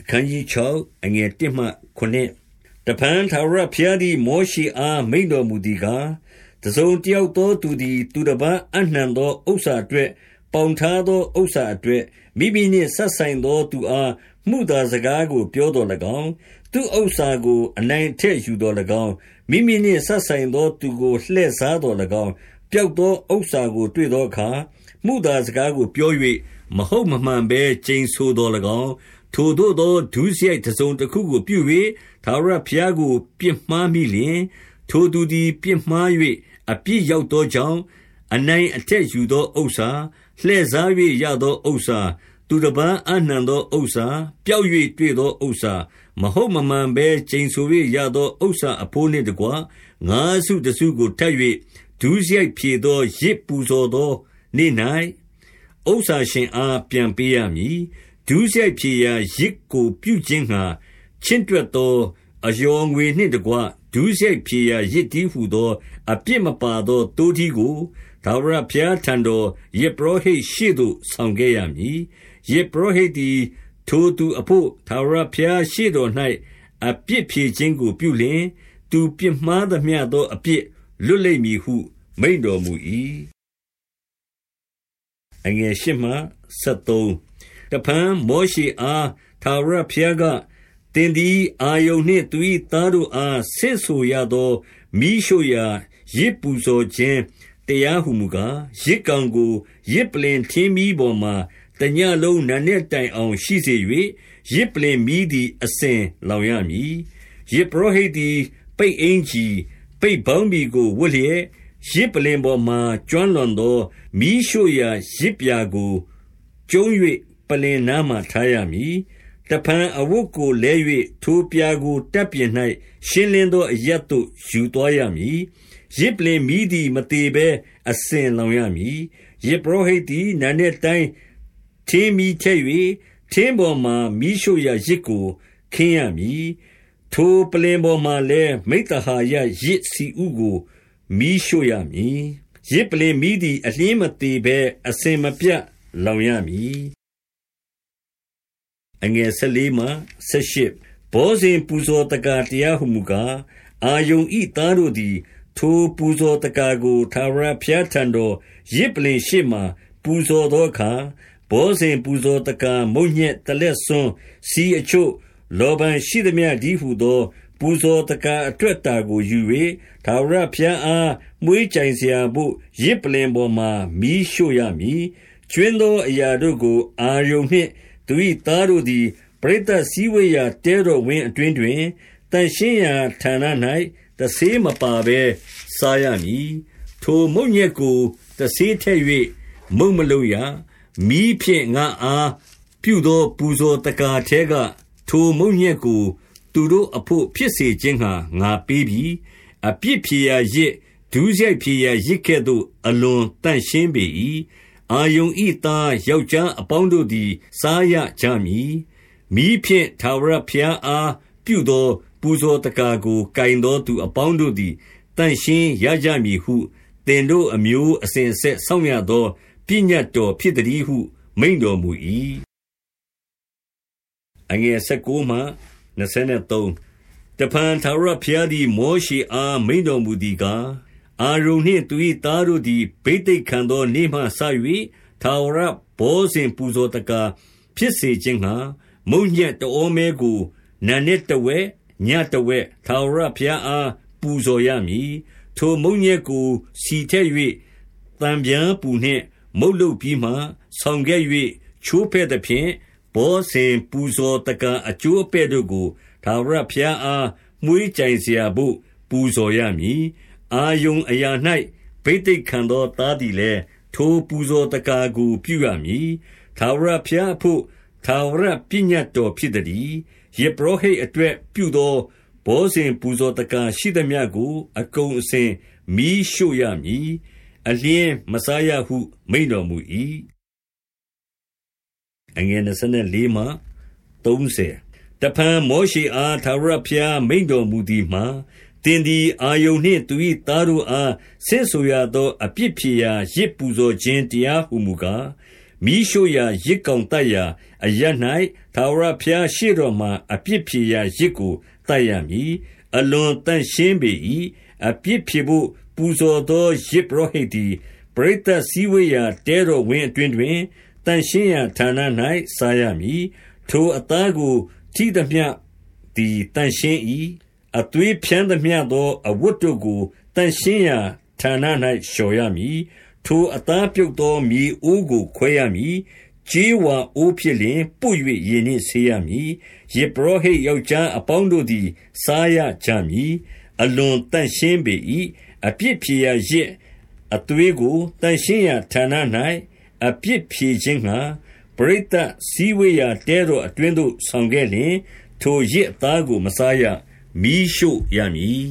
အခန်းကြီး6အငယ်1မှ9တပန်သာရဖျားသည်မောရှိအားမိန်တော်မူသည်ကားတစုံတယောက်သောသူသည် သူတစ်ပါးအနှံသောဥစ္စာအတွက်ပေါင်ထားသောဥစ္စာအတွက်မိမိနှင့်ဆက်ဆိုင်သောသူအားမှုသာစကားကိုပြောတော်၎င်းသူဥစ္စာကိုအနိုင်ထက်ယူတော်၎င်းမိမိနှင့်ဆက်ဆိုင်သောသူကိုလှည့်စားတော်၎င်းပျောက်သောဥစ္စာကိုတွေ့သောအခါမှုသာစကားကိုပြော၍မဟုတ်မမှန်ဘဲကျိန်ဆိုတော်၎င်း ထိုသို့သောဒုစရိုက်တစုံတခုကိုပြု၍ထာဝရဘုရားကို ပြစ်မှားမိလျှင်၊ထိုသူသည် ပြစ်မှား၍အပြစ်ရောက်သောကြောင့်၊အနိုင်အထက်ယူသောဥစ္စာ၊လှည့်စား၍ရသောဥစ္စာ၊သူတပါးအပ်နှံသောဥစ္စာ၊ပျောက်၍တွေ့သောဥစ္စာ၊မဟုတ်မမှန်ဘဲ ကျိန်ဆို၍ရသောဥစ္စာအဘိုးနှင့်တကွ ငါးစုတစုကို ထပ်၍ဒုစရိုက်ဖြေသော ယဇ်ပူဇော်သောနေ့၌ဥစ္စာရှင်အား ပြန်ပေးရမည် ဒုစရိုက်ဖြေရာယဇ်ကိုပြုခြင်းငှါချင့်တွက်သောအလျော်ငွေနှင့်တကွဒုစရိုက်ဖြေရာယဇ်တည်းဟူသော အပြစ်မပါသောသိုးထီးကိုထာဝရဘုရားထံတော်ယဇ်ပုရောဟိတ်ရှေ့သို့ဆောင်ခဲ့ရမည်။ယဇ်ပုရောဟိတ်သည်ထိုသူအဘို့ထာဝရဘုရားရှေ့တော်၌အပြစ်ဖြေခြင်းကိုပြုလျှင်၊သူပြစ်မှားသမျှသောအပြစ်လွတ်လိမ့်မည်ဟု မိန့်တော်မူ၏။8 တဖန်မောရှေအားထာဝရဘုရားက၊သင်သည်အာရုန်နှင့်သူ၏သားတို့အားဆင့်ဆိုရသောမီးရှို့ရာယဇ်ပူဇော်ခြင်းတရားဟူမူကား၊ယဇ်ကောင်ကိုယဇ်ပလ္လင်ထင်းမီးပေါ်မှာတညဉ့်လုံးနံနက်တိုင်အောင်ရှိစေ၍၊ယဇ်ပလ္လင်မီးသည်အစဉ်လောင်ရမည်။ယဇ်ပုရောဟိတ်သည်ပိတ်အင်္ကျီ၊ပိတ်ပေါင်းဘီကိုဝတ်လျက်၊ယဇ်ပလ္လင်ပေါ်မှာကျွမ်းလောင်သောမီးရှို့ရာယဇ်ပြာကိုကျုံး၍ ပလ္လင်နားမှာထားရမည်။တဖန်အဝတ်ကိုလဲ၍ထိုပြာကိုတပ်ပြင်၌ရှင်းလင်းသောအရပ်သို့ယူသွားရမည်။ယဇ်ပလ္လင်မီးသည်မသေဘဲအစဉ်လောင်ရမည်။ယဇ်ပုရောဟိတ်သည်နံနက်တိုင်းထင်းမီးထည့်၍ထင်းပေါ်မှာမီးရှို့ရာယဇ်ကိုခင်းရမည်။ထိုပလ္လင်ပေါ်မှာလည်းမိဿဟာယယဇ်ဆီဥကိုမီးရှို့ရမည်။ယဇ်ပလ္လင်မီးသည်အလျှင်းမသေဘဲအစဉ်မပြတ်လောင်ရမည် အငယ်၁၄မှ၁၈ဘောဇင်ပူဇော်တကာတရားဟုမူကားအာယုန်ဤသားတို့သည် ထိုပူဇော်တကာကိုသာရဖျားထံတော်ရစ်ပလင်ရှိမှပူဇော်သောအခါဘောဇင်ပူဇော်တကာမုံညက်တလက်ဆွန်းစီအချို့ လောဘန်ရှိသည်မြဒီဟုသော ပူဇော်တကာအတွက်တာကိုယူ၍သာရဖျားအားမွေးကြိုင်စရာဘို့ရစ်ပလင်ပေါ်မှမီးရှို့ရမည်ကျွင်းသောအရာတို့ကိုအာယုန်နှင့် သူ၏သားတို့သည် ပရိသတ်စည်းဝေးရာ တဲတော်ဝင်းအတွင်းတွင် သန့်ရှင်းရာဌာန၌တဆေးမပါဘဲ စားရမည်။ထိုမုန့်ညက်ကို တဆေးထည့်၍မုန့်မလုပ်ရ။မီးဖြင့် ငါ့အားပြုသော ပူဇော်သက္ကာထဲက ထိုမုန့်ညက်ကို သူတို့အဘို့ ဖြစ်စေခြင်းငှါ ငါပေးပြီ။အပြစ်ဖြေရာယဇ်၊ဒုစရိုက်ဖြေရာယဇ်ကဲ့သို့ အလွန်သန့်ရှင်းပေ၏ အာရုန်၏သား ယောက်ျားအပေါင်းတို့သည် စားရကြမည်။မီးဖြင့် ထာဝရဘုရားအားပြုသော ပူဇော်သက္ကာကို ကိုင်သောသူအပေါင်းတို့သည် သန့်ရှင်းရကြမည်ဟု သင်တို့အမျိုးအစဉ်အဆက် စောင့်ရသော ပညတ်တော်ဖြစ်သတည်းဟု မိန့်တော်မူ၏။တဖန် ထာဝရဘုရားသည် မောရှေအား မိန့်တော်မူသည်ကား အာရုန်နှင့်သူ၏သားတို့သည် ဘိသိက်ခံသောနေ့မှစ၍ထာဝရဘောဇဉ်ပူဇော်သက္ကာဖြစ်စေခြင်းငှါ မုန့်ညက်တဩမဲကို နံနက်တဝက်၊ညတဝက်ထာဝရဘုရားအား ပူဇော်ရမည်။ထိုမုန့်ညက်ကိုဆီထည့်၍သံပြားပူနှင့် မုန့်လုပ်ပြီးမှ ဆောင်ခဲ့၍ချိုးဖဲ့သဖြင့်၊ဘောဇဉ်ပူဇော်သက္ကာအကျိုးအပဲ့တို့ကို ထာဝရဘုရားအား မွှေးကြိုင်စရာဘို့ ပူဇော်ရမည် အာရုန်အရာ၌ဘိသိက်ခံသော သားသည်လည်း ထိုပူဇော်သက္ကာကို ပြုရမည်။ထာဝရဘုရားအဘို့ ထာဝရပညတ်တော်ဖြစ်သတည်း။ယဇ်ပုရောဟိတ်အတွက်ပြုသော ဘောဇဉ် ပူဇော်သက္ကာရှိသမျှကို အကုန်အစင် မီးရှို့ရမည်။အလျှင်းမစားရဟု မိန့်တော်မူ၏။တဖန် မောရှေအား ထာဝရဘုရား မိန့်တော်မူသည်မှာ သင်သည် အာရုန်နှင့်သူ၏သားတို့အား ဆင့်ဆိုရသော အပြစ်ဖြေရာယဇ်ပူဇော်ခြင်းတရားဟူမူကား၊မမီးရှို့ရာယဇ်ကောင်သတ်ရာအရပ်၌ထာဝရဘုရားရှေ့တော်မှာ အပြစ်ဖြေရာယဇ်ကို သတ်ရမည်။အလွန်သန့်ရှင်းပေ၏။အပြစ်ဖြေဘို့ ပူဇော်သော ယဇ်ပုရောဟိတ်သည် ပရိသတ်စည်းဝေးရာ တဲတော်ဝင်းအတွင်းတွင် သန့်ရှင်းရာဌာန၌စားရမည်။ထိုအသားကို ထိသမျှသည် သန့်ရှင်း၏။ အသွေးဖြန်းသမျှသော အဝတ်တို့ကို သန့်ရှင်းရာဌာန၌လျှော်ရမည်။ထိုအသားပြုတ်သော မြေအိုးကို ခွဲရမည်။ကြေးဝါအိုးဖြစ်လျှင် ပွတ်၍ရေနှင့်ဆေးရမည်။ယဇ်ပုရောဟိတ် ယောက်ျားအပေါင်းတို့သည် စားရကြမည်။အလွန်သန့်ရှင်းပေ၏။အပြစ်ဖြေရာယဇ်အသွေးကို သန့်ရှင်းရာဌာန၌အပြစ်ဖြေခြင်းငှါ ပရိသတ်စည်းဝေးရာ တဲတော်အတွင်းသို့ ဆောင်ခဲ့လျှင်၊ထိုယဇ်အသားကို မစားရ။ မီးရှို့ရမည်